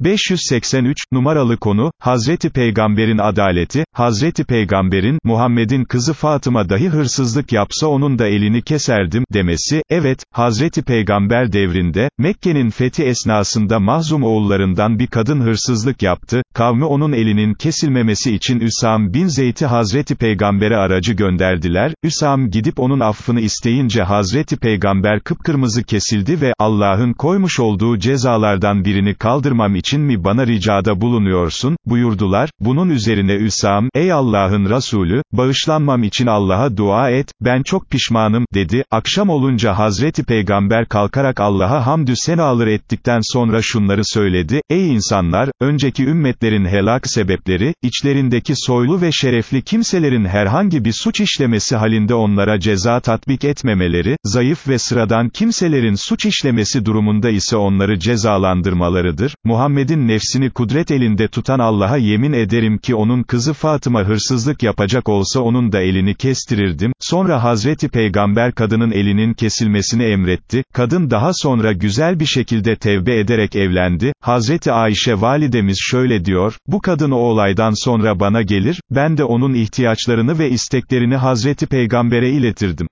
583, numaralı konu, Hazreti Peygamber'in adaleti, Hazreti Peygamber'in, Muhammed'in kızı Fatıma dahi hırsızlık yapsa onun da elini keserdim, demesi, evet, Hazreti Peygamber devrinde, Mekke'nin fethi esnasında Mahzum oğullarından bir kadın hırsızlık yaptı, kavmi onun elinin kesilmemesi için Üsam bin Zeyt'i Hazreti Peygamber'e aracı gönderdiler, Üsam gidip onun affını isteyince Hazreti Peygamber kıpkırmızı kesildi ve, Allah'ın koymuş olduğu cezalardan birini kaldırmam için için mi bana ricada bulunuyorsun, buyurdular, bunun üzerine Üsam, ey Allah'ın Resulü, bağışlanmam için Allah'a dua et, ben çok pişmanım, dedi, akşam olunca Hazreti Peygamber kalkarak Allah'a hamdü senalar ettikten sonra şunları söyledi, ey insanlar, önceki ümmetlerin helak sebepleri, içlerindeki soylu ve şerefli kimselerin herhangi bir suç işlemesi halinde onlara ceza tatbik etmemeleri, zayıf ve sıradan kimselerin suç işlemesi durumunda ise onları cezalandırmalarıdır, Muhammed Muhammed'in nefsini kudret elinde tutan Allah'a yemin ederim ki onun kızı Fatıma hırsızlık yapacak olsa onun da elini kestirirdim, sonra Hazreti Peygamber kadının elinin kesilmesini emretti, kadın daha sonra güzel bir şekilde tevbe ederek evlendi, Hazreti Ayşe validemiz şöyle diyor, bu kadın o olaydan sonra bana gelir, ben de onun ihtiyaçlarını ve isteklerini Hazreti Peygamber'e iletirdim.